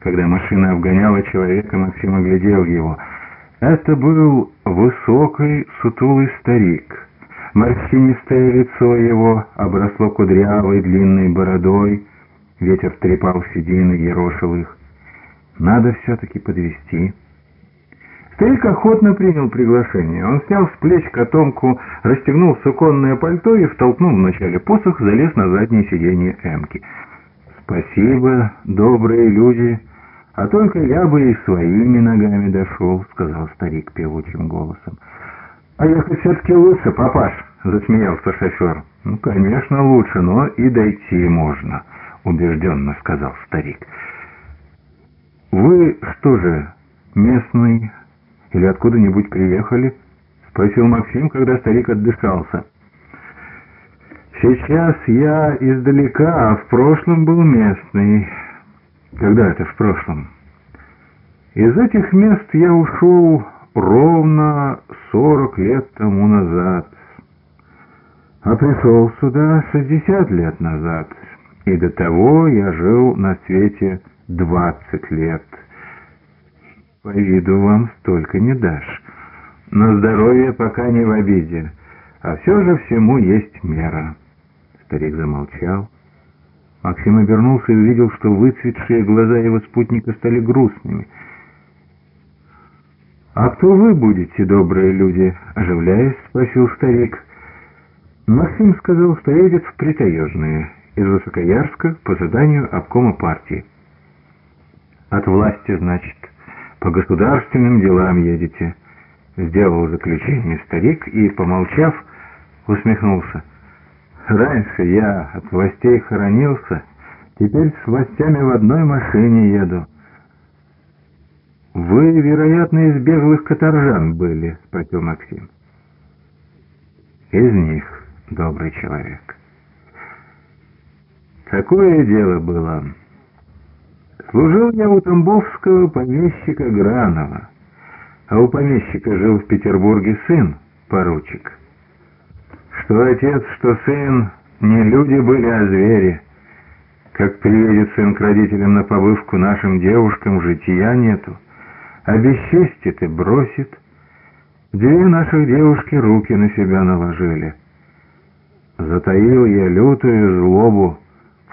Когда машина обгоняла человека, Максим оглядел его. Это был высокий, сутулый старик. Морщинистое лицо его обросло кудрявой длинной бородой. Ветер трепал седины, ерошил их. Надо все-таки подвести. Старик охотно принял приглашение. Он снял с плеч котомку, расстегнул суконное пальто и, втолкнув вначале посох, залез на заднее сиденье Эмки. «Спасибо, добрые люди, а только я бы и своими ногами дошел», — сказал старик певучим голосом. «А ехать все-таки лучше, папаш», — засмеялся шофер. «Ну, конечно, лучше, но и дойти можно», — убежденно сказал старик. «Вы что же, местный или откуда-нибудь приехали?» — спросил Максим, когда старик отдышался. «Сейчас я издалека, а в прошлом был местный». «Когда это в прошлом?» «Из этих мест я ушел ровно сорок лет тому назад, а пришел сюда шестьдесят лет назад, и до того я жил на свете двадцать лет». По виду вам столько не дашь. Но здоровье пока не в обиде, а все же всему есть мера. Старик замолчал. Максим обернулся и увидел, что выцветшие глаза его спутника стали грустными. «А кто вы будете, добрые люди?» — оживляясь, спросил старик. Максим сказал, что едет в Притаежные, из Высокоярска, по заданию обкома партии. «От власти, значит?» по государственным делам едете», — сделал заключение старик и, помолчав, усмехнулся. «Раньше я от властей хоронился, теперь с властями в одной машине еду». «Вы, вероятно, из беглых каторжан были?» — спросил Максим. «Из них, добрый человек». «Какое дело было?» Служил я у Тамбовского помещика Гранова, а у помещика жил в Петербурге сын, поручик. Что отец, что сын не люди были, а звери. Как приедет сын к родителям на побывку нашим девушкам, жития нету, а бесчестит и бросит. Две наших девушки руки на себя наложили. Затаил я лютую злобу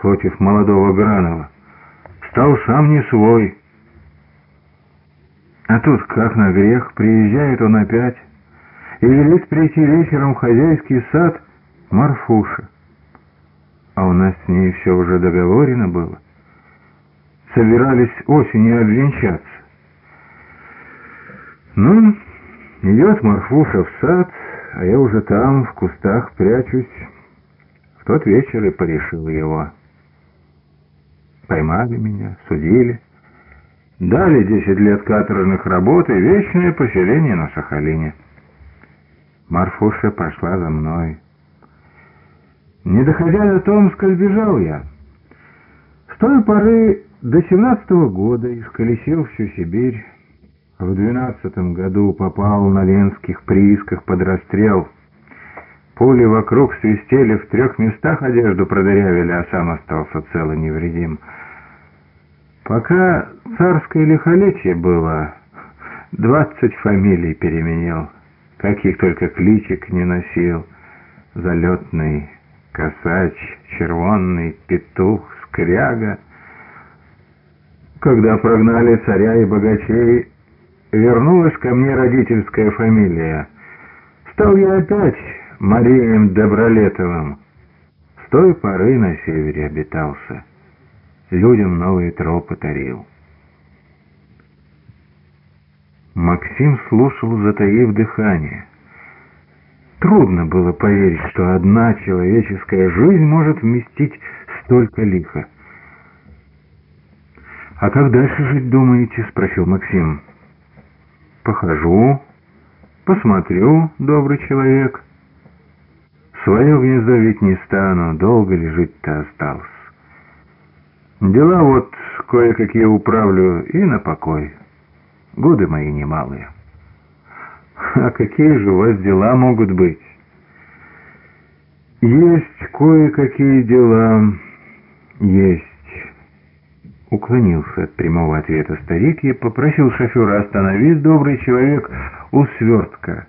против молодого Гранова стал сам не свой. А тут, как на грех, приезжает он опять и велит прийти вечером в хозяйский сад Марфуша. А у нас с ней все уже договорено было. Собирались осенью обвенчаться. Ну, идет Марфуша в сад, а я уже там, в кустах, прячусь. В тот вечер и порешил его. Поймали меня, судили. Дали десять лет каторжных работ и вечное поселение на Сахалине. Марфуша пошла за мной. Не доходя до Томска, сбежал я. С той поры до семнадцатого года исколесил всю Сибирь. В двенадцатом году попал на ленских приисках под расстрел. Пули вокруг свистели, в трех местах одежду продырявили, а сам остался цел и невредим. Пока царское лихолетие было, двадцать фамилий переменил, каких только кличек не носил. Залетный, косач, червонный, петух, скряга. Когда прогнали царя и богачей, вернулась ко мне родительская фамилия. Стал я опять Марием Добролетовым. С той поры на севере обитался людям новые тропы тарил. Максим слушал, затаив дыхание. Трудно было поверить, что одна человеческая жизнь может вместить столько лиха. «А как дальше жить думаете?» — спросил Максим. «Похожу, посмотрю, добрый человек. Свое гнездо ведь не стану, долго ли жить-то остался. Дела вот кое-какие управлю и на покой. Годы мои немалые. А какие же у вас дела могут быть? Есть кое-какие дела, есть. Уклонился от прямого ответа старик и попросил шофера остановить добрый человек у свертка.